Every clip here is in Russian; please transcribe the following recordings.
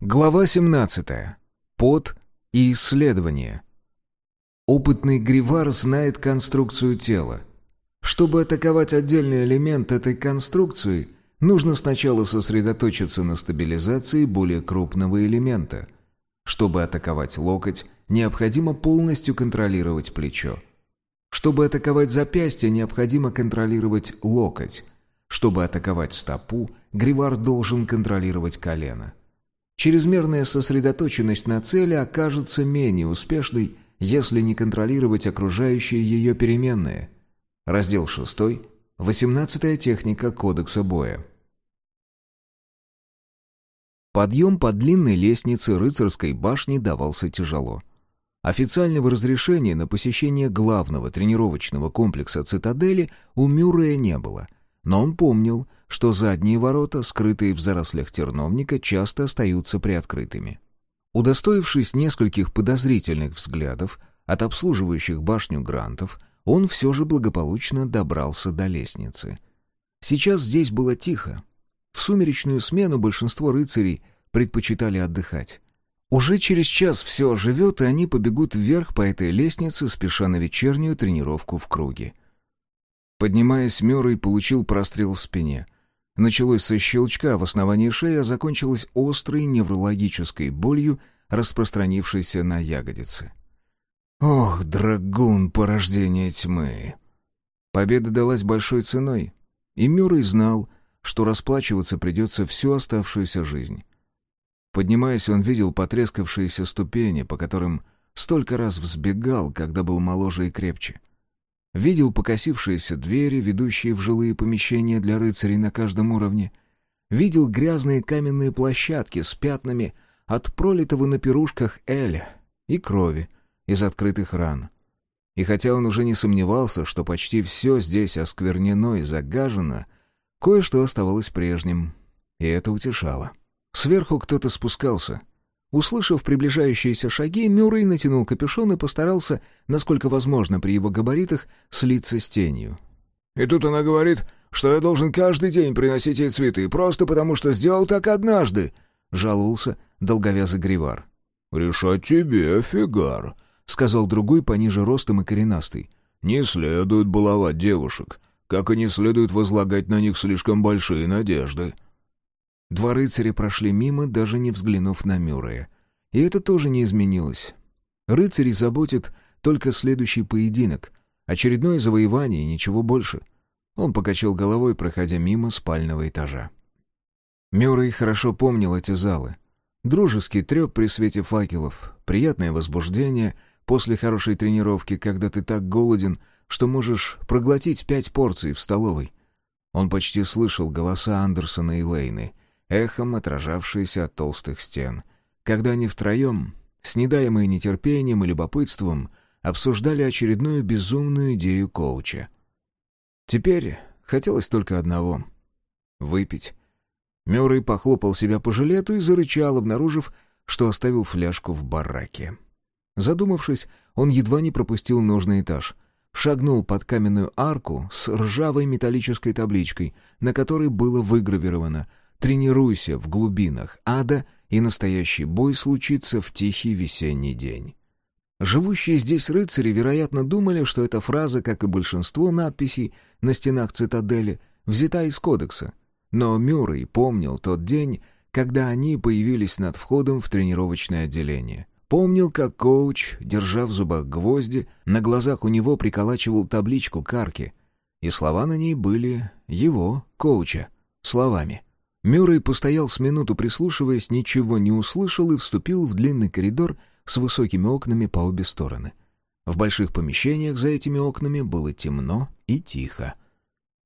Глава 17. Под и исследование. Опытный гривар знает конструкцию тела. Чтобы атаковать отдельный элемент этой конструкции, нужно сначала сосредоточиться на стабилизации более крупного элемента. Чтобы атаковать локоть, необходимо полностью контролировать плечо. Чтобы атаковать запястье, необходимо контролировать локоть. Чтобы атаковать стопу, гривар должен контролировать колено. Чрезмерная сосредоточенность на цели окажется менее успешной, если не контролировать окружающие ее переменные. Раздел 6. 18 техника Кодекса боя. Подъем по длинной лестнице рыцарской башни давался тяжело. Официального разрешения на посещение главного тренировочного комплекса «Цитадели» у Мюррея не было, но он помнил, что задние ворота, скрытые в зарослях терновника, часто остаются приоткрытыми. Удостоившись нескольких подозрительных взглядов от обслуживающих башню грантов, он все же благополучно добрался до лестницы. Сейчас здесь было тихо. В сумеречную смену большинство рыцарей предпочитали отдыхать. Уже через час все оживет, и они побегут вверх по этой лестнице, спеша на вечернюю тренировку в круге. Поднимаясь, Мёррей получил прострел в спине — Началось со щелчка в основании шеи, а закончилось острой неврологической болью, распространившейся на ягодицы. «Ох, драгун порождения тьмы!» Победа далась большой ценой, и Мюррей знал, что расплачиваться придется всю оставшуюся жизнь. Поднимаясь, он видел потрескавшиеся ступени, по которым столько раз взбегал, когда был моложе и крепче. Видел покосившиеся двери, ведущие в жилые помещения для рыцарей на каждом уровне. Видел грязные каменные площадки с пятнами от пролитого на пирушках эля и крови из открытых ран. И хотя он уже не сомневался, что почти все здесь осквернено и загажено, кое-что оставалось прежним, и это утешало. Сверху кто-то спускался — Услышав приближающиеся шаги, Мюррей натянул капюшон и постарался, насколько возможно при его габаритах, слиться с тенью. «И тут она говорит, что я должен каждый день приносить ей цветы, просто потому что сделал так однажды», — жаловался долговязый гривар. «Решать тебе, фигар», — сказал другой пониже ростом и коренастый. «Не следует баловать девушек, как и не следует возлагать на них слишком большие надежды». Два рыцаря прошли мимо, даже не взглянув на Мюррея. И это тоже не изменилось. Рыцарей заботит только следующий поединок, очередное завоевание и ничего больше. Он покачал головой, проходя мимо спального этажа. Мюррей хорошо помнил эти залы. Дружеский треп при свете факелов, приятное возбуждение после хорошей тренировки, когда ты так голоден, что можешь проглотить пять порций в столовой. Он почти слышал голоса Андерсона и Лейны, эхом отражавшиеся от толстых стен, когда они втроем, снедаемые нетерпением и любопытством, обсуждали очередную безумную идею коуча. Теперь хотелось только одного — выпить. Мюррей похлопал себя по жилету и зарычал, обнаружив, что оставил фляжку в бараке. Задумавшись, он едва не пропустил нужный этаж — шагнул под каменную арку с ржавой металлической табличкой, на которой было выгравировано Тренируйся в глубинах ада, и настоящий бой случится в тихий весенний день. Живущие здесь рыцари, вероятно, думали, что эта фраза, как и большинство надписей на стенах цитадели, взята из кодекса. Но Мюррей помнил тот день, когда они появились над входом в тренировочное отделение. Помнил, как коуч, держа в зубах гвозди, на глазах у него приколачивал табличку карки, и слова на ней были его, коуча, словами — Мюррей постоял с минуту прислушиваясь, ничего не услышал и вступил в длинный коридор с высокими окнами по обе стороны. В больших помещениях за этими окнами было темно и тихо.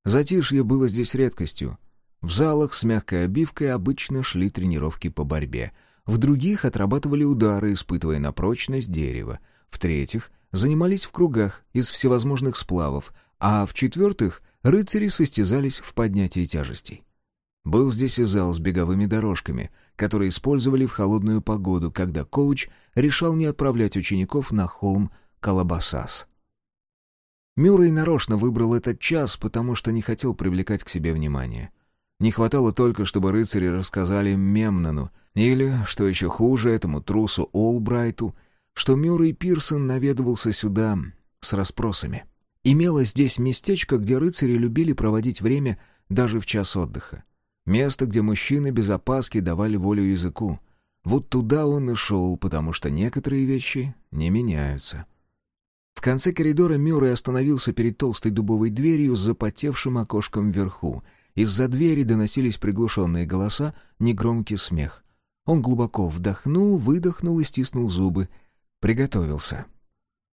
Затишье было здесь редкостью. В залах с мягкой обивкой обычно шли тренировки по борьбе. В других отрабатывали удары, испытывая на прочность дерева. В-третьих, занимались в кругах из всевозможных сплавов, а в-четвертых, рыцари состязались в поднятии тяжестей. Был здесь и зал с беговыми дорожками, которые использовали в холодную погоду, когда коуч решал не отправлять учеников на холм Калабасас. Мюррей нарочно выбрал этот час, потому что не хотел привлекать к себе внимание. Не хватало только, чтобы рыцари рассказали Мемнану, или, что еще хуже, этому трусу Олбрайту, что Мюррей Пирсон наведывался сюда с расспросами. Имелось здесь местечко, где рыцари любили проводить время даже в час отдыха. Место, где мужчины без опаски давали волю языку. Вот туда он и шел, потому что некоторые вещи не меняются. В конце коридора Мюррей остановился перед толстой дубовой дверью с запотевшим окошком вверху. Из-за двери доносились приглушенные голоса, негромкий смех. Он глубоко вдохнул, выдохнул и стиснул зубы. Приготовился.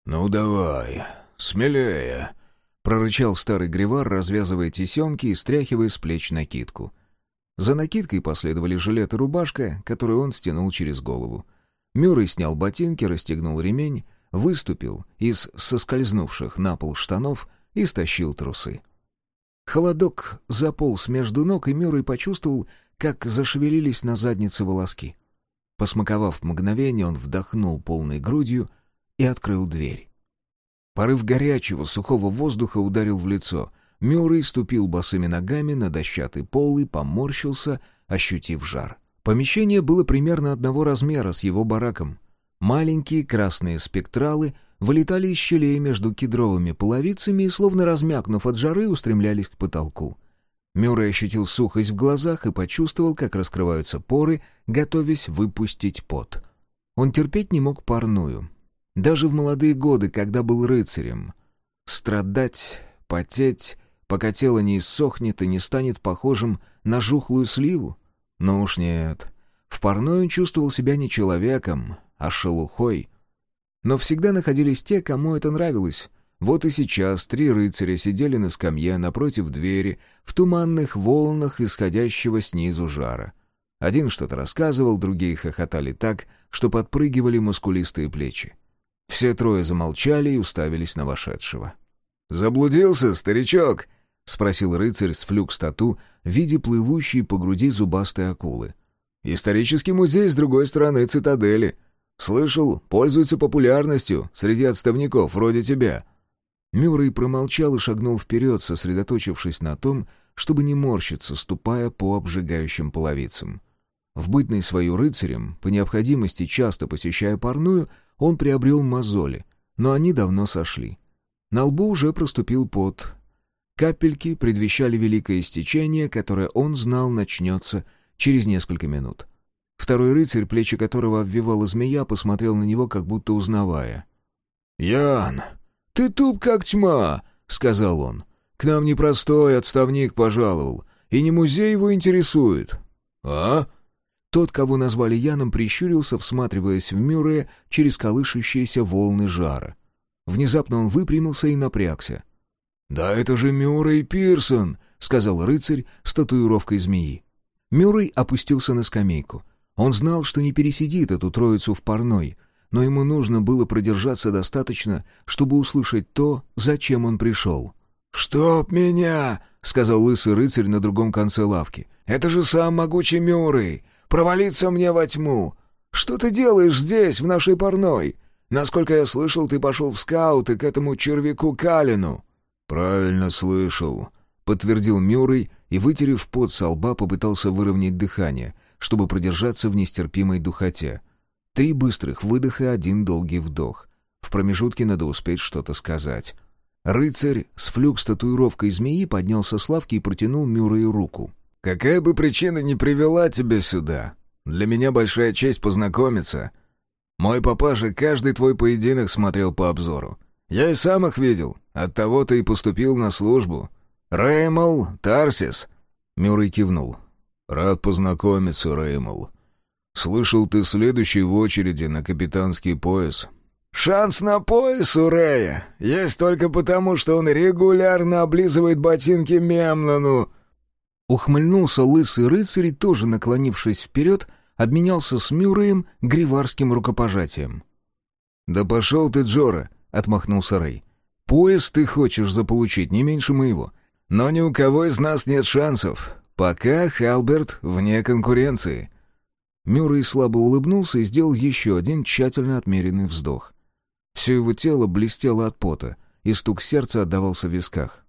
«Ну давай, смелее!» — прорычал старый гривар, развязывая тесемки и стряхивая с плеч накидку. За накидкой последовали жилет и рубашка, которую он стянул через голову. Мюррей снял ботинки, расстегнул ремень, выступил из соскользнувших на пол штанов и стащил трусы. Холодок заполз между ног, и Мюррей почувствовал, как зашевелились на заднице волоски. Посмаковав мгновение, он вдохнул полной грудью и открыл дверь. Порыв горячего, сухого воздуха ударил в лицо. Мюррей ступил босыми ногами на дощатый пол и поморщился, ощутив жар. Помещение было примерно одного размера с его бараком. Маленькие красные спектралы вылетали из щелей между кедровыми половицами и, словно размякнув от жары, устремлялись к потолку. Мюррей ощутил сухость в глазах и почувствовал, как раскрываются поры, готовясь выпустить пот. Он терпеть не мог парную. Даже в молодые годы, когда был рыцарем. Страдать, потеть, пока тело не иссохнет и не станет похожим на жухлую сливу? Ну уж нет. В парной он чувствовал себя не человеком, а шелухой. Но всегда находились те, кому это нравилось. Вот и сейчас три рыцаря сидели на скамье напротив двери, в туманных волнах исходящего снизу жара. Один что-то рассказывал, другие хохотали так, что подпрыгивали мускулистые плечи. Все трое замолчали и уставились на вошедшего. «Заблудился, старичок?» — спросил рыцарь с флюкс-тату в виде плывущей по груди зубастой акулы. «Исторический музей с другой стороны цитадели. Слышал, пользуется популярностью среди отставников вроде тебя». Мюррей промолчал и шагнул вперед, сосредоточившись на том, чтобы не морщиться, ступая по обжигающим половицам. В бытной свою рыцарем, по необходимости часто посещая парную, он приобрел мозоли, но они давно сошли. На лбу уже проступил пот. Капельки предвещали великое истечение, которое он знал начнется через несколько минут. Второй рыцарь, плечи которого обвивала змея, посмотрел на него, как будто узнавая. «Ян, ты туп как тьма», — сказал он. «К нам непростой отставник пожаловал, и не музей его интересует». «А?» Тот, кого назвали Яном, прищурился, всматриваясь в Мюррея через колышущиеся волны жара. Внезапно он выпрямился и напрягся. «Да это же Мюррей Пирсон», — сказал рыцарь с татуировкой змеи. Мюррей опустился на скамейку. Он знал, что не пересидит эту троицу в парной, но ему нужно было продержаться достаточно, чтобы услышать то, зачем он пришел. «Чтоб меня!» — сказал лысый рыцарь на другом конце лавки. «Это же сам могучий Мюррей! Провалиться мне во тьму! Что ты делаешь здесь, в нашей парной? Насколько я слышал, ты пошел в скауты к этому червяку Калину». «Правильно слышал», — подтвердил Мюррей и, вытерев пот со лба, попытался выровнять дыхание — чтобы продержаться в нестерпимой духоте. Три быстрых выдоха и один долгий вдох. В промежутке надо успеть что-то сказать. Рыцарь с флюк с татуировкой змеи поднялся с лавки и протянул Мюррею руку. «Какая бы причина ни привела тебя сюда, для меня большая честь познакомиться. Мой папаша каждый твой поединок смотрел по обзору. Я и сам их видел, оттого ты и поступил на службу. Реймол Тарсис». Мюррей кивнул. «Рад познакомиться, Реймл. Слышал, ты следующий в очереди на капитанский пояс». «Шанс на пояс у Рея есть только потому, что он регулярно облизывает ботинки Мемнану». Ухмыльнулся лысый рыцарь, тоже наклонившись вперед, обменялся с Мюрреем гриварским рукопожатием. «Да пошел ты, Джора!» — отмахнулся Рэй. «Пояс ты хочешь заполучить не меньше моего. Но ни у кого из нас нет шансов. Пока Халберт вне конкуренции. Мюррей слабо улыбнулся и сделал еще один тщательно отмеренный вздох. Все его тело блестело от пота, и стук сердца отдавался в висках.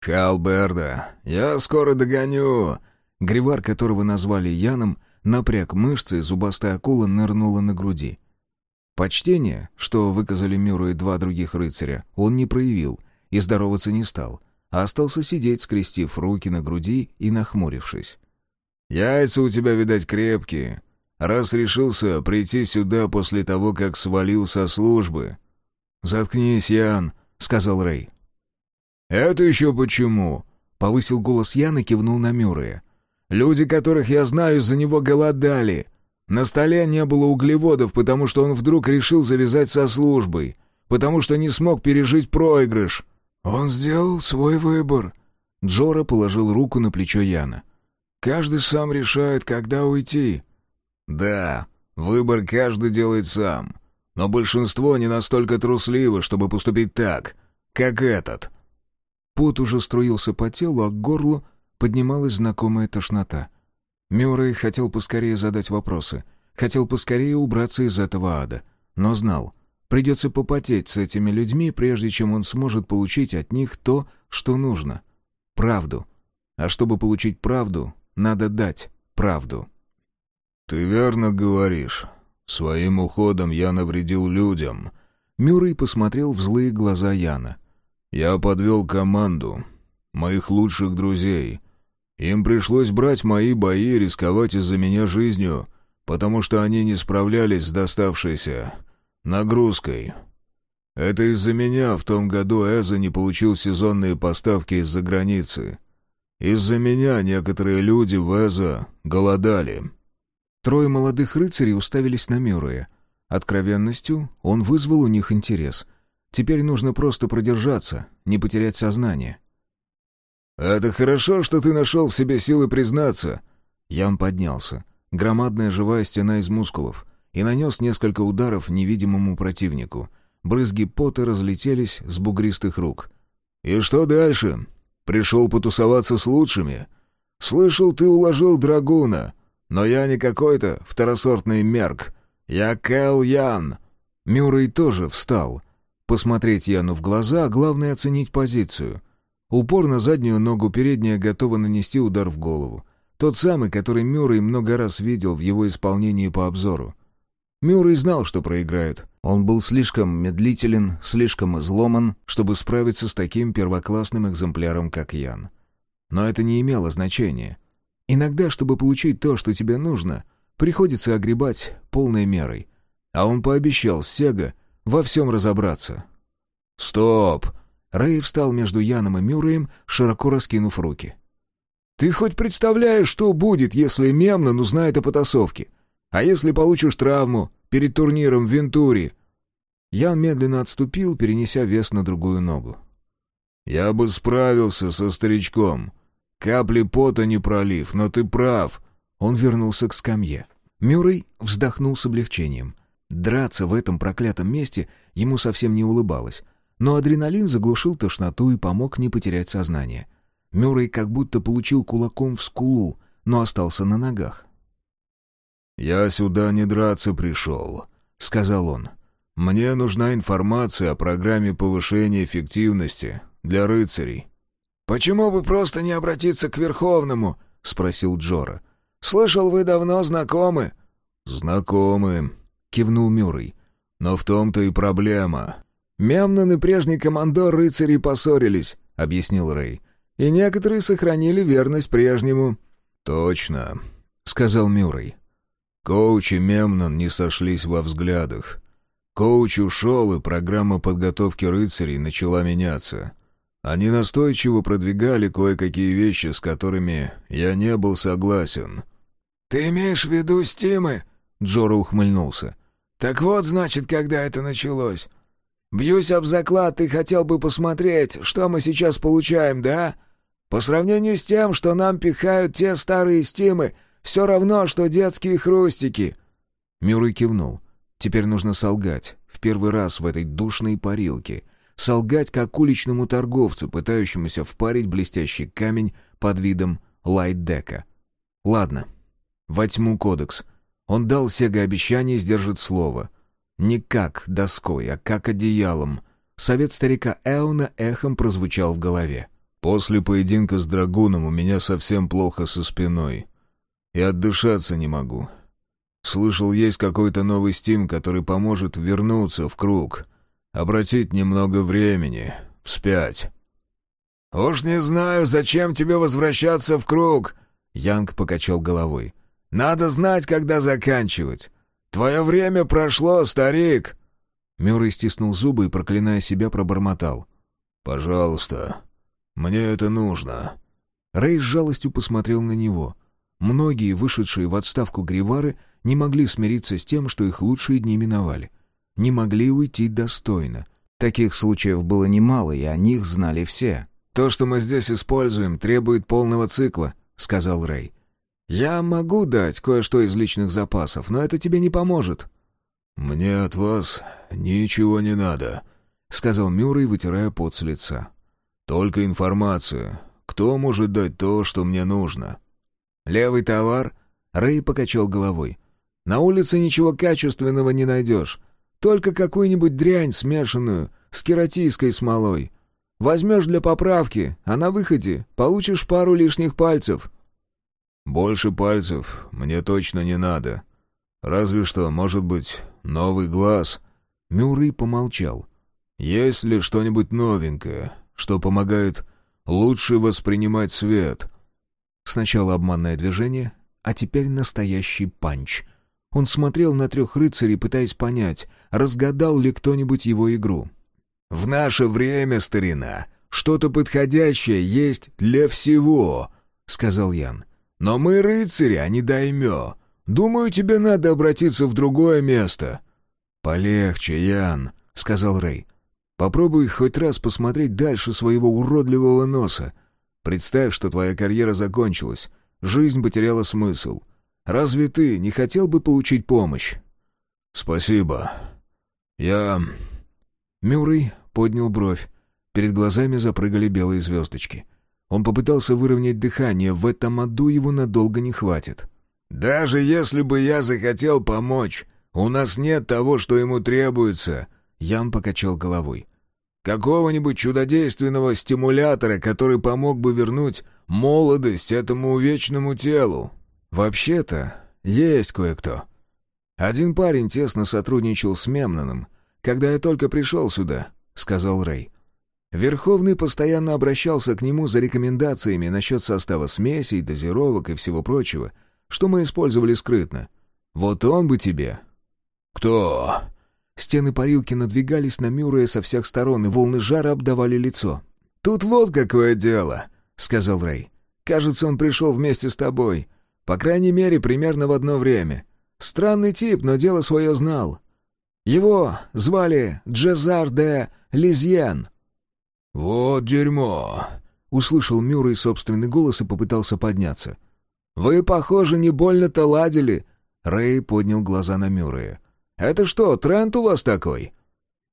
«Халберда, я скоро догоню», Гривар, которого назвали Яном, напряг мышцы, зубастая акула нырнула на груди. Почтение, что выказали Мюру и два других рыцаря, он не проявил и здороваться не стал, а остался сидеть, скрестив руки на груди и нахмурившись. «Яйца у тебя, видать, крепкие, раз решился прийти сюда после того, как свалил со службы». «Заткнись, Ян», — сказал Рэй. «Это еще почему?» — повысил голос Ян и кивнул на Мюррея. «Люди, которых я знаю, из-за него голодали. На столе не было углеводов, потому что он вдруг решил завязать со службой, потому что не смог пережить проигрыш. Он сделал свой выбор. Джора положил руку на плечо Яна. Каждый сам решает, когда уйти. Да, выбор каждый делает сам. Но большинство не настолько трусливо, чтобы поступить так, как этот. Пот уже струился по телу, а к горлу поднималась знакомая тошнота. Мюррей хотел поскорее задать вопросы, хотел поскорее убраться из этого ада, но знал, придется попотеть с этими людьми, прежде чем он сможет получить от них то, что нужно — правду. А чтобы получить правду, надо дать правду. «Ты верно говоришь. Своим уходом я навредил людям». Мюррей посмотрел в злые глаза Яна. «Я подвел команду, моих лучших друзей, им пришлось брать мои бои и рисковать из-за меня жизнью, потому что они не справлялись с доставшейся нагрузкой. Это из-за меня в том году Эза не получил сезонные поставки из-за границы. Из-за меня некоторые люди в Эза голодали. Трое молодых рыцарей уставились на Мюррея. Откровенностью он вызвал у них интерес. Теперь нужно просто продержаться, не потерять сознание. «Это хорошо, что ты нашел в себе силы признаться». Ян поднялся. Громадная живая стена из мускулов. И нанес несколько ударов невидимому противнику. Брызги пота разлетелись с бугристых рук. «И что дальше? Пришел потусоваться с лучшими? Слышал, ты уложил драгуна. Но я не какой-то второсортный мерк. Я Кэл Ян». Мюррей тоже встал. Посмотреть Яну в глаза, а главное оценить позицию — Упор на заднюю ногу, передняя готова нанести удар в голову. Тот самый, который Мюррей много раз видел в его исполнении по обзору. Мюррей знал, что проиграет. Он был слишком медлителен, слишком изломан, чтобы справиться с таким первоклассным экземпляром, как Ян. Но это не имело значения. Иногда, чтобы получить то, что тебе нужно, приходится огребать полной мерой. А он пообещал Сега во всем разобраться. «Стоп!» Рэй встал между Яном и Мюрреем, широко раскинув руки. «Ты хоть представляешь, что будет, если Мемнон узнает о потасовке? А если получишь травму перед турниром в Вентуре?» Ян медленно отступил, перенеся вес на другую ногу. «Я бы справился со старичком. Капли пота не пролив, но ты прав». Он вернулся к скамье. Мюррей вздохнул с облегчением. Драться в этом проклятом месте ему совсем не улыбалось, но адреналин заглушил тошноту и помог не потерять сознание. Мюррей как будто получил кулаком в скулу, но остался на ногах. «Я сюда не драться пришел», — сказал он. «Мне нужна информация о программе повышения эффективности для рыцарей». «Почему бы просто не обратиться к Верховному?» — спросил Джора. «Слышал, вы давно знакомы?» «Знакомы», — кивнул Мюррей. «Но в том-то и проблема. «Мемнон и прежний командор рыцарей поссорились», — объяснил Рэй. «И некоторые сохранили верность прежнему». «Точно», — сказал Мюррей. «Коуч и Мемнон не сошлись во взглядах. Коуч ушел, и программа подготовки рыцарей начала меняться. Они настойчиво продвигали кое-какие вещи, с которыми я не был согласен». «Ты имеешь в виду стимы?» — Джоро ухмыльнулся. «Так вот, значит, когда это началось. Бьюсь об заклад, ты хотел бы посмотреть, что мы сейчас получаем, да? По сравнению с тем, что нам пихают те старые стимы, все равно, что детские хрустики». Мюррей кивнул. «Теперь нужно солгать. В первый раз в этой душной парилке. Солгать, как уличному торговцу, пытающемуся впарить блестящий камень под видом лайтдека. Ладно. Во тьму кодекс. Он дал Сега обещание сдержать слово. Не как доской, а как одеялом. Совет старика Эуна эхом прозвучал в голове. После поединка с драгуном у меня совсем плохо со спиной. И отдышаться не могу. Слышал, есть какой-то новый стим, который поможет вернуться в круг. Обратить немного времени. Вспять. «Уж не знаю, зачем тебе возвращаться в круг», — Янг покачал головой. «Надо знать, когда заканчивать. Твое время прошло, старик!» Мюррей стиснул зубы и, проклиная себя, пробормотал. «Пожалуйста, мне это нужно». Рэй с жалостью посмотрел на него. Многие, вышедшие в отставку гривары, не могли смириться с тем, что их лучшие дни миновали. Не могли уйти достойно. Таких случаев было немало, и о них знали все. «То, что мы здесь используем, требует полного цикла», — сказал Рэй. «Я могу дать кое-что из личных запасов, но это тебе не поможет». «Мне от вас ничего не надо», — сказал Мюррей, вытирая пот с лица. «Только информацию. Кто может дать то, что мне нужно?» «Левый товар?» — Рэй покачал головой. «На улице ничего качественного не найдешь. Только какую-нибудь дрянь смешанную с кератийской смолой. Возьмешь для поправки, а на выходе получишь пару лишних пальцев». «Больше пальцев мне точно не надо. Разве что, может быть, новый глаз». Мюррей помолчал. «Есть ли что-нибудь новенькое, что помогает лучше воспринимать свет?» Сначала обманное движение, а теперь настоящий панч. Он смотрел на трех рыцарей, пытаясь понять, разгадал ли кто-нибудь его игру. «В наше время, старина, что-то подходящее есть для всего», — сказал Ян. «Но мы рыцари, а не даймё. Думаю, тебе надо обратиться в другое место». «Полегче, Ян», — сказал Рэй. «Попробуй хоть раз посмотреть дальше своего уродливого носа. Представь, что твоя карьера закончилась, жизнь потеряла смысл. Разве ты не хотел бы получить помощь?» «Спасибо. Я...» Мюррей поднял бровь. Перед глазами запрыгали белые звездочки. Он попытался выровнять дыхание, в этом аду его надолго не хватит. «Даже если бы я захотел помочь, у нас нет того, что ему требуется», — Ян покачал головой. «Какого-нибудь чудодейственного стимулятора, который помог бы вернуть молодость этому вечному телу. Вообще-то, есть кое-кто. Один парень тесно сотрудничал с Мемноном, когда я только пришел сюда», — сказал Рэй. Верховный постоянно обращался к нему за рекомендациями насчет состава смесей, дозировок и всего прочего, что мы использовали скрытно. Вот он бы тебе. «Кто?» Стены парилки надвигались на Мюррея со всех сторон, и волны жара обдавали лицо. «Тут вот какое дело», — сказал Рэй. «Кажется, он пришел вместе с тобой. По крайней мере, примерно в одно время. Странный тип, но дело свое знал. Его звали Джезар де Лизьен». «Вот дерьмо!» — услышал Мюррей собственный голос и попытался подняться. «Вы, похоже, не больно-то ладили». Рэй поднял глаза на Мюррея. «Это что, тренд у вас такой?»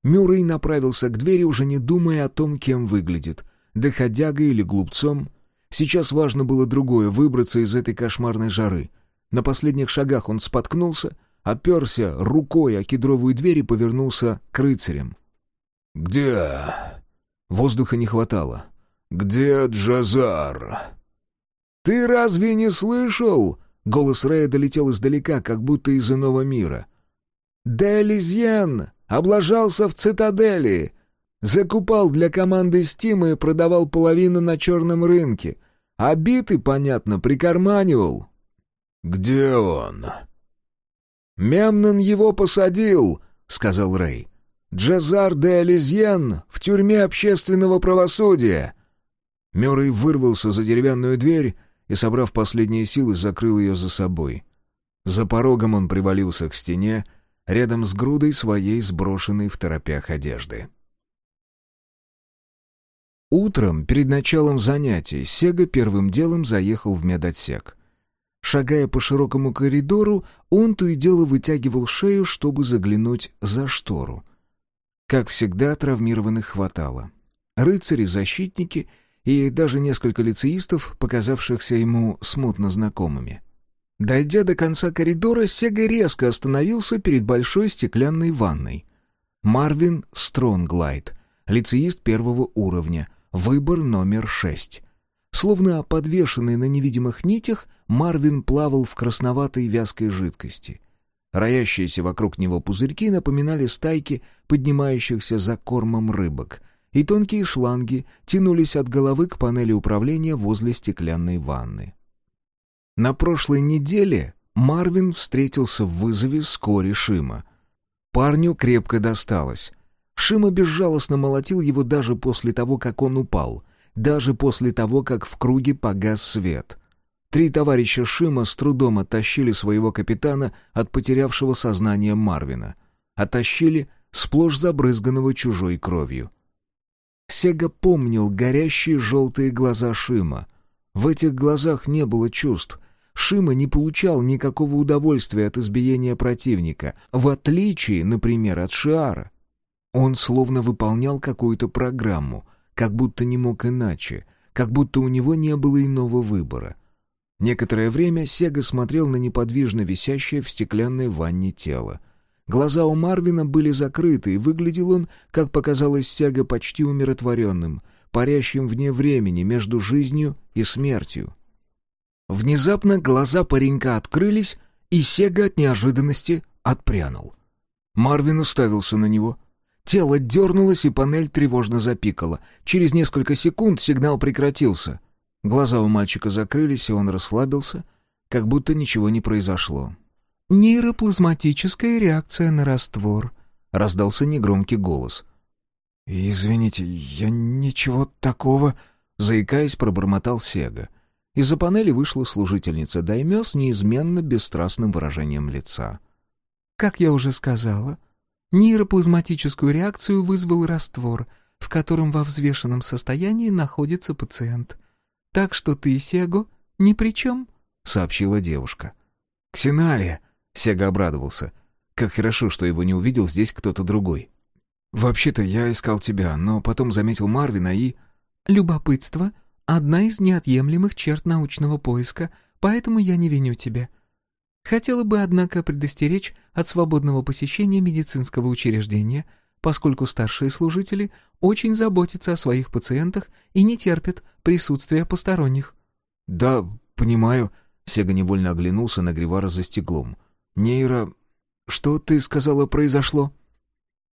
Мюррей направился к двери, уже не думая о том, кем выглядит. Доходягой или глупцом. Сейчас важно было другое — выбраться из этой кошмарной жары. На последних шагах он споткнулся, оперся рукой о кедровую дверь и повернулся к рыцарям. «Где?» Воздуха не хватало. «Где Джазар?» «Ты разве не слышал?» Голос Рэя долетел издалека, как будто из иного мира. «Делизьен облажался в цитадели. Закупал для команды Стима и продавал половину на черном рынке. А биты, понятно, прикарманивал». «Где он?» «Мемнон его посадил», — сказал Рэй. «Джазар де Элизьен тюрьме общественного правосудия». Мюррей вырвался за деревянную дверь и, собрав последние силы, закрыл ее за собой. За порогом он привалился к стене, рядом с грудой своей сброшенной в торопях одежды. Утром, перед началом занятий, Сега первым делом заехал в медотсек. Шагая по широкому коридору, он то и дело вытягивал шею, чтобы заглянуть за штору. Как всегда, травмированных хватало. Рыцари-защитники и даже несколько лицеистов, показавшихся ему смутно знакомыми. Дойдя до конца коридора, Сега резко остановился перед большой стеклянной ванной. Марвин Стронглайт, лицеист первого уровня, Выбор номер шесть. Словно подвешенный на невидимых нитях, Марвин плавал в красноватой вязкой жидкости. Роящиеся вокруг него пузырьки напоминали стайки поднимающихся за кормом рыбок, и тонкие шланги тянулись от головы к панели управления возле стеклянной ванны. На прошлой неделе Марвин встретился в вызове с Кори Шима. Парню крепко досталось. Шима безжалостно молотил его даже после того, как он упал, даже после того, как в круге погас свет. Три товарища Шима с трудом оттащили своего капитана от потерявшего сознание Марвина. Оттащили сплошь забрызганного чужой кровью. Сега помнил горящие желтые глаза Шима. В этих глазах не было чувств. Шима не получал никакого удовольствия от избиения противника, в отличие, например, от Шиара. Он словно выполнял какую-то программу, как будто не мог иначе, как будто у него не было иного выбора. Некоторое время Сега смотрел на неподвижно висящее в стеклянной ванне тело. Глаза у Марвина были закрыты, и выглядел он, как показалось Сега, почти умиротворенным, парящим вне времени между жизнью и смертью. Внезапно глаза паренька открылись, и Сега от неожиданности отпрянул. Марвин уставился на него. Тело дернулось, и панель тревожно запикала. Через несколько секунд сигнал прекратился. Глаза у мальчика закрылись, и он расслабился, как будто ничего не произошло. «Нейроплазматическая реакция на раствор», — раздался негромкий голос. «Извините, я ничего такого...» — заикаясь, пробормотал Сега. Из-за панели вышла служительница Даймё с неизменно бесстрастным выражением лица. «Как я уже сказала, нейроплазматическую реакцию вызвал раствор, в котором во взвешенном состоянии находится пациент. Так что ты, Сего, ни при чем», — сообщила девушка. «Ксеналия!» — Сега обрадовался. «Как хорошо, что его не увидел здесь кто-то другой. Вообще-то я искал тебя, но потом заметил Марвина и...» «Любопытство одна из неотъемлемых черт научного поиска, поэтому я не виню тебя. Хотела бы, однако, предостеречь от свободного посещения медицинского учреждения, поскольку старшие служители очень заботятся о своих пациентах и не терпят присутствия посторонних». «Да, понимаю», — Сега невольно оглянулся на Гривара за стеклом. «Нейро... Что ты сказала произошло?»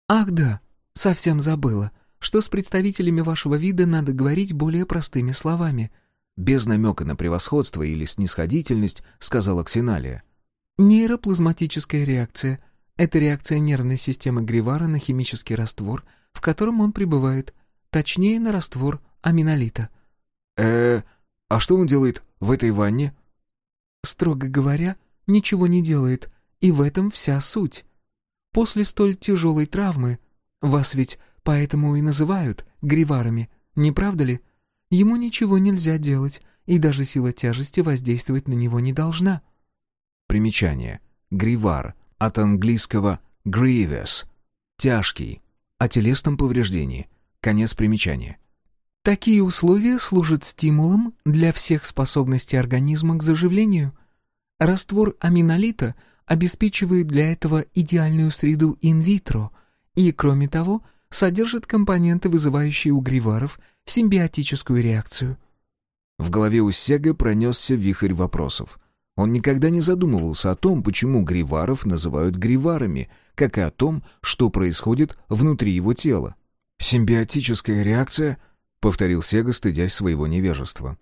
«Ах да, совсем забыла что с представителями вашего вида надо говорить более простыми словами». Без намека на превосходство или снисходительность, сказала Ксеналия. «Нейроплазматическая реакция — это реакция нервной системы Гривара на химический раствор, в котором он пребывает, точнее, на раствор аминолита». э а что он делает в этой ванне?» «Строго говоря, ничего не делает, и в этом вся суть. После столь тяжелой травмы, вас ведь Поэтому и называют гриварами, не правда ли? Ему ничего нельзя делать, и даже сила тяжести воздействовать на него не должна. Примечание. Гривар. От английского grievous. Тяжкий. О телесном повреждении. Конец примечания. Такие условия служат стимулом для всех способностей организма к заживлению. Раствор аминолита обеспечивает для этого идеальную среду инвитро и, кроме того, содержит компоненты, вызывающие у гриваров симбиотическую реакцию. В голове у Сега пронесся вихрь вопросов. Он никогда не задумывался о том, почему гриваров называют гриварами, как и о том, что происходит внутри его тела. «Симбиотическая реакция?» — повторил Сега, стыдясь своего невежества.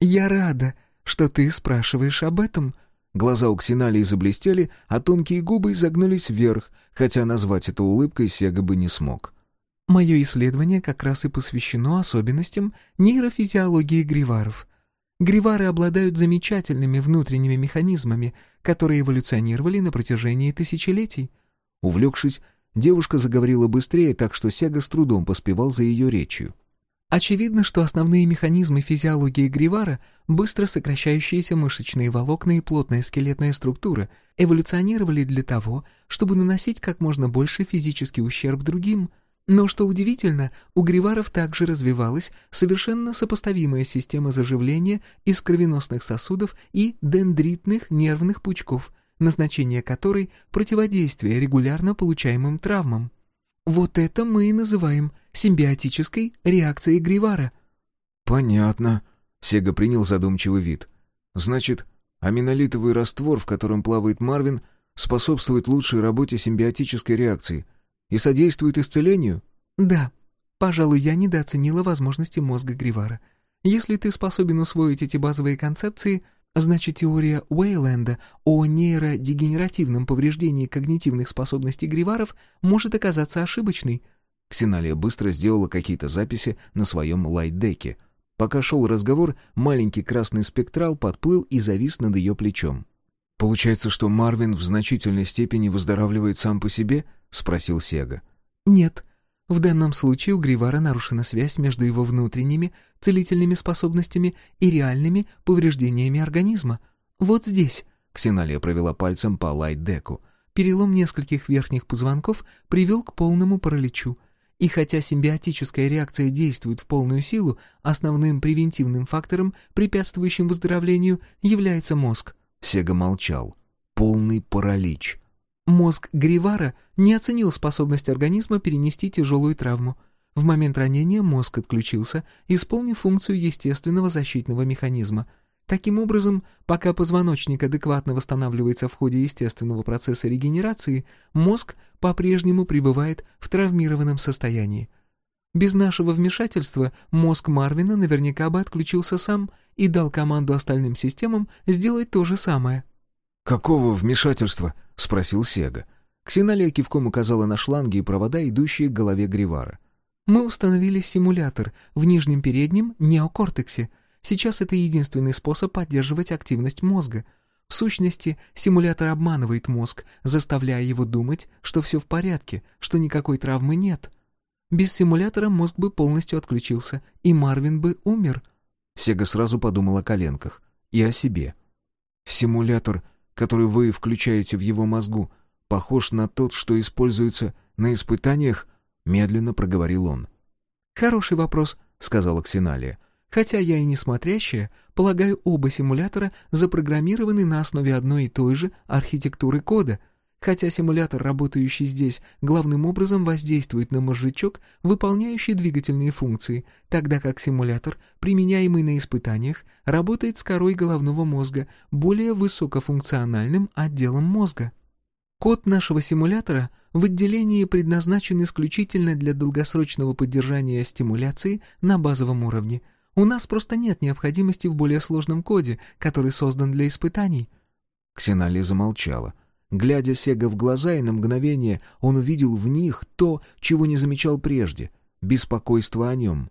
«Я рада, что ты спрашиваешь об этом», Глаза у Ксеналии заблестели, а тонкие губы изогнулись вверх, хотя назвать это улыбкой Сега бы не смог. «Мое исследование как раз и посвящено особенностям нейрофизиологии гриваров. Гривары обладают замечательными внутренними механизмами, которые эволюционировали на протяжении тысячелетий». Увлекшись, девушка заговорила быстрее, так что Сега с трудом поспевал за ее речью. Очевидно, что основные механизмы физиологии Гривара, быстро сокращающиеся мышечные волокна и плотная скелетная структура, эволюционировали для того, чтобы наносить как можно больше физический ущерб другим. Но, что удивительно, у гриваров также развивалась совершенно сопоставимая система заживления из кровеносных сосудов и дендритных нервных пучков, назначение которой — противодействие регулярно получаемым травмам. Вот это мы и называем симбиотической реакцией Гривара». «Понятно», — Сега принял задумчивый вид. «Значит, аминолитовый раствор, в котором плавает Марвин, способствует лучшей работе симбиотической реакции и содействует исцелению?» «Да. Пожалуй, я недооценила возможности мозга Гривара. Если ты способен усвоить эти базовые концепции, значит теория Уэйленда о нейродегенеративном повреждении когнитивных способностей Гриваров может оказаться ошибочной». Ксеналия быстро сделала какие-то записи на своем лайтдеке. Пока шел разговор, маленький красный спектрал подплыл и завис над ее плечом. «Получается, что Марвин в значительной степени выздоравливает сам по себе?» — спросил Сега. «Нет. В данном случае у Гривара нарушена связь между его внутренними целительными способностями и реальными повреждениями организма. Вот здесь». Ксеналия провела пальцем по лайтдеку. Перелом нескольких верхних позвонков привел к полному параличу. И хотя симбиотическая реакция действует в полную силу, основным превентивным фактором, препятствующим выздоровлению, является мозг. Сега молчал. Полный паралич. Мозг Гривара не оценил способность организма перенести тяжелую травму. В момент ранения мозг отключился, исполнив функцию естественного защитного механизма. Таким образом, пока позвоночник адекватно восстанавливается в ходе естественного процесса регенерации, мозг по-прежнему пребывает в травмированном состоянии. Без нашего вмешательства мозг Марвина наверняка бы отключился сам и дал команду остальным системам сделать то же самое. «Какого вмешательства?» — спросил Сега. Ксеналия кивком указала на шланги и провода, идущие к голове Гривара. «Мы установили симулятор в нижнем переднем неокортексе. Сейчас это единственный способ поддерживать активность мозга. В сущности, симулятор обманывает мозг, заставляя его думать, что все в порядке, что никакой травмы нет». Без симулятора мозг бы полностью отключился, и Марвин бы умер. Сега сразу подумал о коленках и о себе. Симулятор, который вы включаете в его мозгу, похож на тот, что используется на испытаниях, медленно проговорил он. Хороший вопрос, сказала Ксеналия. Хотя я и не смотрящая, полагаю, оба симулятора запрограммированы на основе одной и той же архитектуры кода — хотя симулятор, работающий здесь, главным образом воздействует на мозжечок, выполняющий двигательные функции, тогда как симулятор, применяемый на испытаниях, работает с корой головного мозга, более высокофункциональным отделом мозга. Код нашего симулятора в отделении предназначен исключительно для долгосрочного поддержания стимуляции на базовом уровне. У нас просто нет необходимости в более сложном коде, который создан для испытаний. Ксенали замолчала — Глядя Сега в глаза, и на мгновение он увидел в них то, чего не замечал прежде — беспокойство о нем.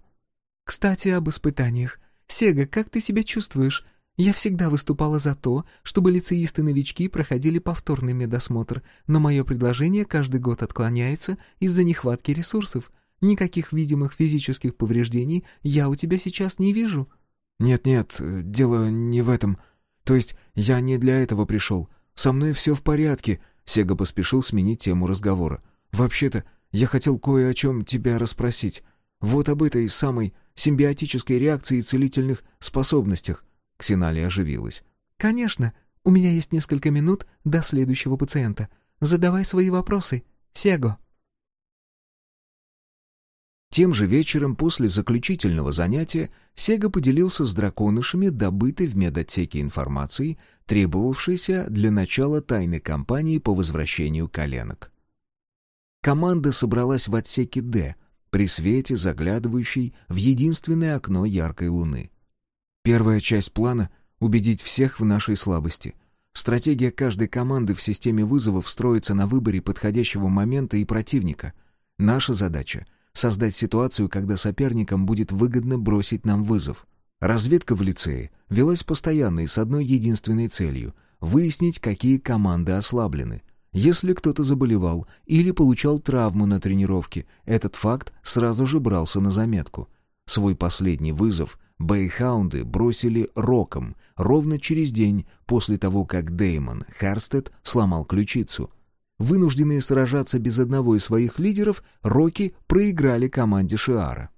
«Кстати, об испытаниях. Сега, как ты себя чувствуешь? Я всегда выступала за то, чтобы лицеисты-новички проходили повторный медосмотр, но мое предложение каждый год отклоняется из-за нехватки ресурсов. Никаких видимых физических повреждений я у тебя сейчас не вижу». «Нет-нет, дело не в этом. То есть я не для этого пришел. «Со мной все в порядке», — Сега поспешил сменить тему разговора. «Вообще-то, я хотел кое о чем тебя расспросить. Вот об этой самой симбиотической реакции и целительных способностях». Ксеналия оживилась. «Конечно. У меня есть несколько минут до следующего пациента. Задавай свои вопросы. Сего». Тем же вечером после заключительного занятия Сега поделился с драконышами добытой в медотсеке информацией, требовавшейся для начала тайной кампании по возвращению коленок. Команда собралась в отсеке «Д», при свете, заглядывающей в единственное окно яркой луны. Первая часть плана — убедить всех в нашей слабости. Стратегия каждой команды в системе вызовов строится на выборе подходящего момента и противника. Наша задача — создать ситуацию, когда соперникам будет выгодно бросить нам вызов. Разведка в лицее велась постоянно и с одной единственной целью — выяснить, какие команды ослаблены. Если кто-то заболевал или получал травму на тренировке, этот факт сразу же брался на заметку. Свой последний вызов бейхаунды бросили роком ровно через день после того, как Деймон Харстед сломал ключицу. Вынужденные сражаться без одного из своих лидеров, Рокки проиграли команде Шиара.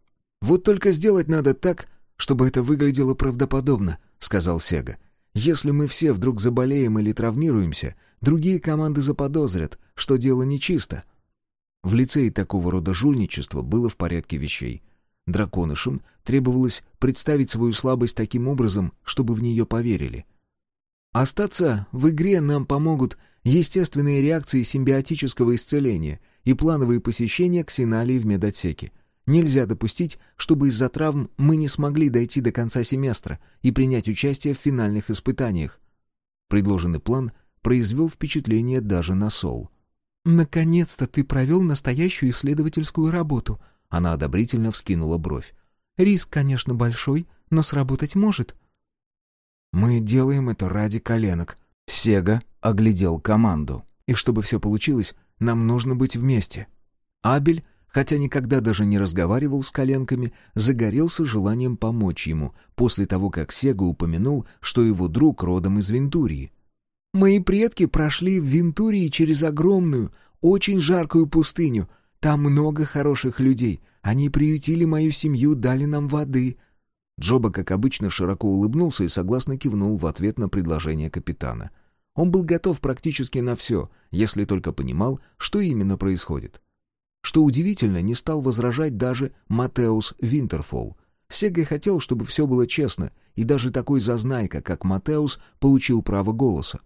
«Вот только сделать надо так, чтобы это выглядело правдоподобно», — сказал Сега. «Если мы все вдруг заболеем или травмируемся, другие команды заподозрят, что дело нечисто». в лице и такого рода жульничества было в порядке вещей. Драконышам требовалось представить свою слабость таким образом, чтобы в нее поверили. Остаться в игре нам помогут естественные реакции симбиотического исцеления и плановые посещения ксеналии в медотсеке. Нельзя допустить, чтобы из-за травм мы не смогли дойти до конца семестра и принять участие в финальных испытаниях. Предложенный план произвел впечатление даже на Сол. «Наконец-то ты провел настоящую исследовательскую работу», — она одобрительно вскинула бровь. «Риск, конечно, большой, но сработать может». «Мы делаем это ради коленок». Сега оглядел команду. «И чтобы все получилось, нам нужно быть вместе». Абель хотя никогда даже не разговаривал с коленками, загорелся желанием помочь ему, после того, как Сега упомянул, что его друг родом из Вентурии. «Мои предки прошли в Вентурии через огромную, очень жаркую пустыню. Там много хороших людей. Они приютили мою семью, дали нам воды». Джоба, как обычно, широко улыбнулся и согласно кивнул в ответ на предложение капитана. Он был готов практически на все, если только понимал, что именно происходит. Что удивительно, не стал возражать даже Матеус Винтерфолл. Сега хотел, чтобы все было честно, и даже такой зазнайка, как Матеус, получил право голоса.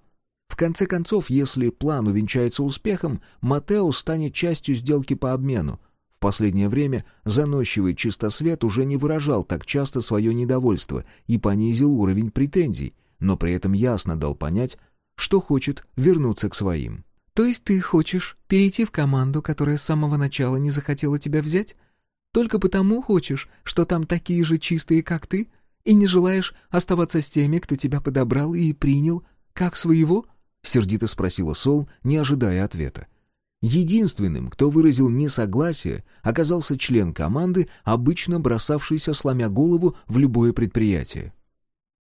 В конце концов, если план увенчается успехом, Матеус станет частью сделки по обмену. В последнее время заносчивый чистосвет уже не выражал так часто свое недовольство и понизил уровень претензий, но при этом ясно дал понять, что хочет вернуться к своим. То есть ты хочешь перейти в команду, которая с самого начала не захотела тебя взять? Только потому хочешь, что там такие же чистые, как ты, и не желаешь оставаться с теми, кто тебя подобрал и принял, как своего?» — сердито спросила Сол, не ожидая ответа. Единственным, кто выразил несогласие, оказался член команды, обычно бросавшийся, сломя голову, в любое предприятие.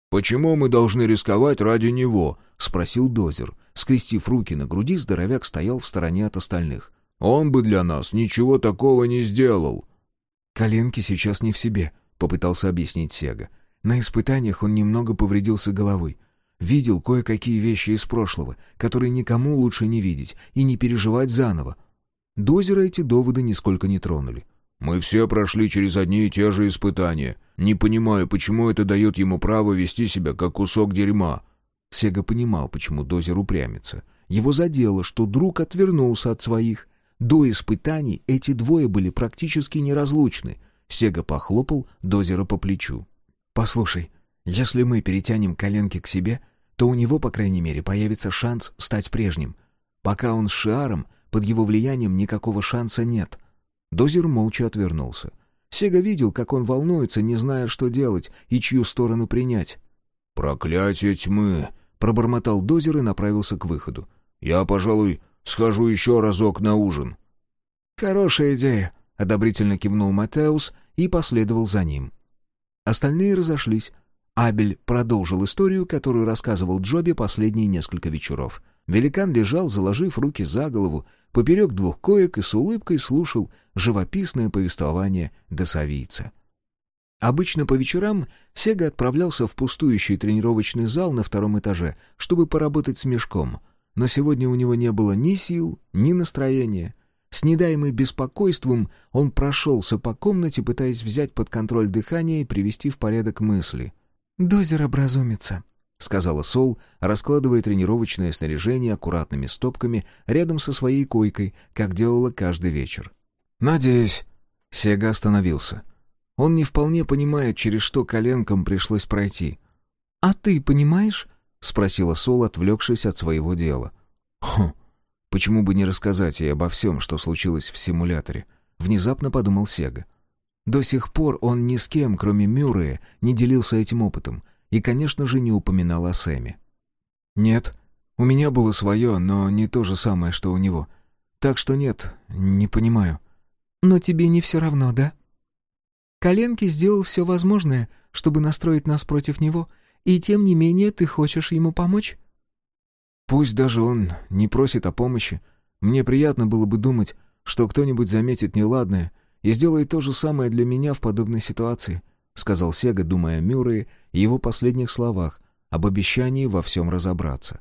«Почему мы должны рисковать ради него?» — спросил Дозер. Скрестив руки на груди, здоровяк стоял в стороне от остальных. «Он бы для нас ничего такого не сделал». «Коленки сейчас не в себе», — попытался объяснить Сега. «На испытаниях он немного повредился головой. Видел кое-какие вещи из прошлого, которые никому лучше не видеть и не переживать заново». Дозера эти доводы нисколько не тронули. Мы все прошли через одни и те же испытания. Не понимаю, почему это дает ему право вести себя как кусок дерьма». Сега понимал, почему Дозер упрямится. Его задело, что друг отвернулся от своих. До испытаний эти двое были практически неразлучны. Сега похлопал Дозера по плечу. «Послушай, если мы перетянем коленки к себе, то у него, по крайней мере, появится шанс стать прежним. Пока он с Шиаром, под его влиянием никакого шанса нет». Дозер молча отвернулся. Сега видел, как он волнуется, не зная, что делать и чью сторону принять. «Проклятие тьмы!» — пробормотал Дозер и направился к выходу. «Я, пожалуй, схожу еще разок на ужин». «Хорошая идея», — одобрительно кивнул Матеус и последовал за ним. Остальные разошлись. Абель продолжил историю, которую рассказывал Джоби последние несколько вечеров. Великан лежал, заложив руки за голову, поперек двух коек и с улыбкой слушал живописное повествование досавийца. Обычно по вечерам Сега отправлялся в пустующий тренировочный зал на втором этаже, чтобы поработать с мешком, но сегодня у него не было ни сил, ни настроения. С недаемым беспокойством он прошелся по комнате, пытаясь взять под контроль дыхание и привести в порядок мысли. «Дозер образумится», — сказала Сол, раскладывая тренировочное снаряжение аккуратными стопками рядом со своей койкой, как делала каждый вечер. «Надеюсь». Сега остановился. Он не вполне понимает, через что коленкам пришлось пройти. «А ты понимаешь?» — спросила Сол, отвлекшись от своего дела. «Хм, почему бы не рассказать ей обо всем, что случилось в симуляторе?» — внезапно подумал Сега. До сих пор он ни с кем, кроме Мюррея, не делился этим опытом — и, конечно же, не упоминал о Сэме. «Нет, у меня было свое, но не то же самое, что у него. Так что нет, не понимаю». «Но тебе не все равно, да?» Коленки сделал все возможное, чтобы настроить нас против него, и тем не менее ты хочешь ему помочь? Пусть даже он не просит о помощи. Мне приятно было бы думать, что кто-нибудь заметит неладное и сделает то же самое для меня в подобной ситуации. — сказал Сега, думая о Мюррее и его последних словах, об обещании во всем разобраться.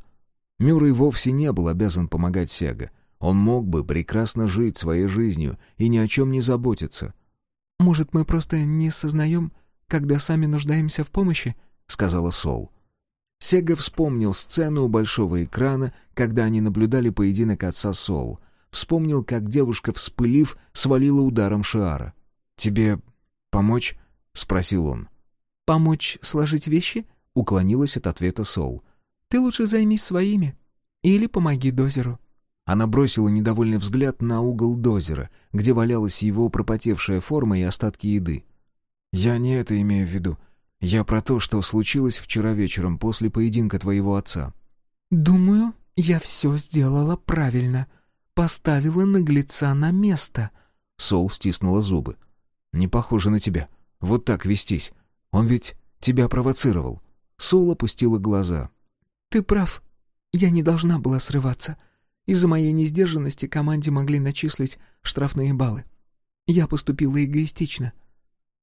Мюррей вовсе не был обязан помогать Сега. Он мог бы прекрасно жить своей жизнью и ни о чем не заботиться. «Может, мы просто не сознаем, когда сами нуждаемся в помощи?» — сказала Сол. Сега вспомнил сцену у большого экрана, когда они наблюдали поединок отца Сол. Вспомнил, как девушка, вспылив, свалила ударом Шиара. «Тебе помочь?» — спросил он. «Помочь сложить вещи?» — уклонилась от ответа Сол. «Ты лучше займись своими. Или помоги дозеру». Она бросила недовольный взгляд на угол дозера, где валялась его пропотевшая форма и остатки еды. «Я не это имею в виду. Я про то, что случилось вчера вечером после поединка твоего отца». «Думаю, я все сделала правильно. Поставила наглеца на место». Сол стиснула зубы. «Не похоже на тебя. Вот так вестись. Он ведь тебя провоцировал». Сол опустила глаза. «Ты прав. Я не должна была срываться. Из-за моей несдержанности команде могли начислить штрафные баллы. Я поступила эгоистично».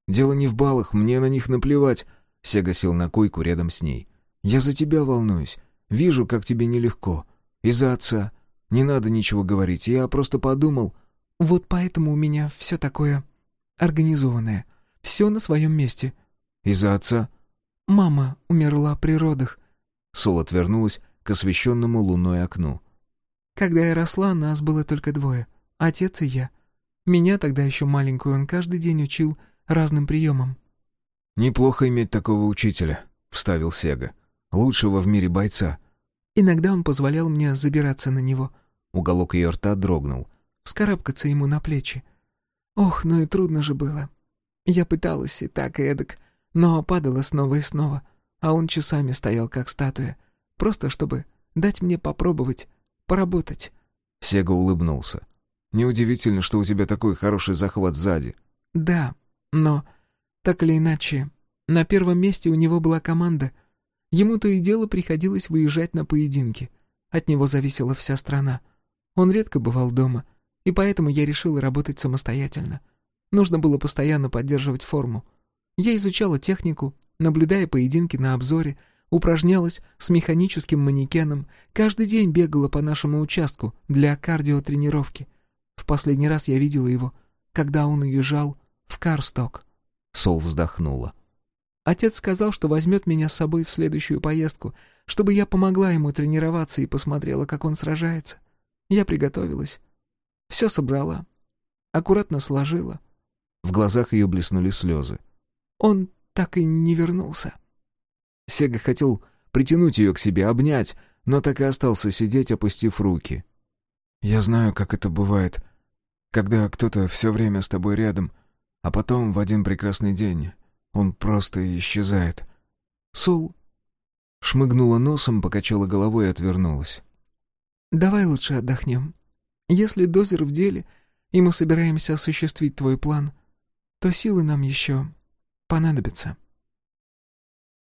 «Дело не в баллах, мне на них наплевать». Сега сел на койку рядом с ней. «Я за тебя волнуюсь. Вижу, как тебе нелегко. Из-за отца. Не надо ничего говорить, я просто подумал...» «Вот поэтому у меня все такое организованное. Все на своем месте». «Из-за отца?» «Мама умерла при родах». Сол отвернулась к освещенному луной окну. «Когда я росла, нас было только двое. Отец и я. Меня тогда еще маленькую он каждый день учил разным приемам». «Неплохо иметь такого учителя», — вставил Сега. «Лучшего в мире бойца». Иногда он позволял мне забираться на него. Уголок ее рта дрогнул. Вскарабкаться ему на плечи. Ох, ну и трудно же было. Я пыталась и так, и эдак, но падала снова и снова, а он часами стоял как статуя, просто чтобы дать мне попробовать, поработать. Сега улыбнулся. «Неудивительно, что у тебя такой хороший захват сзади». «Да, но, так или иначе, на первом месте у него была команда. Ему то и дело приходилось выезжать на поединки. От него зависела вся страна. Он редко бывал дома, и поэтому я решила работать самостоятельно. Нужно было постоянно поддерживать форму. Я изучала технику, наблюдая поединки на обзоре, упражнялась с механическим манекеном, каждый день бегала по нашему участку для кардиотренировки. В последний раз я видела его, когда он уезжал в Карсток. Сол вздохнула. Отец сказал, что возьмет меня с собой в следующую поездку, чтобы я помогла ему тренироваться и посмотрела, как он сражается. Я приготовилась. Все собрала. Аккуратно сложила. В глазах ее блеснули слезы. Он так и не вернулся. Сега хотел притянуть ее к себе, обнять, но так и остался сидеть, опустив руки. «Я знаю, как это бывает, когда кто-то все время с тобой рядом, а потом в один прекрасный день он просто исчезает». Сол шмыгнула носом, покачала головой и отвернулась. «Давай лучше отдохнем. Если дозер в деле, и мы собираемся осуществить твой план, то силы нам еще понадобятся».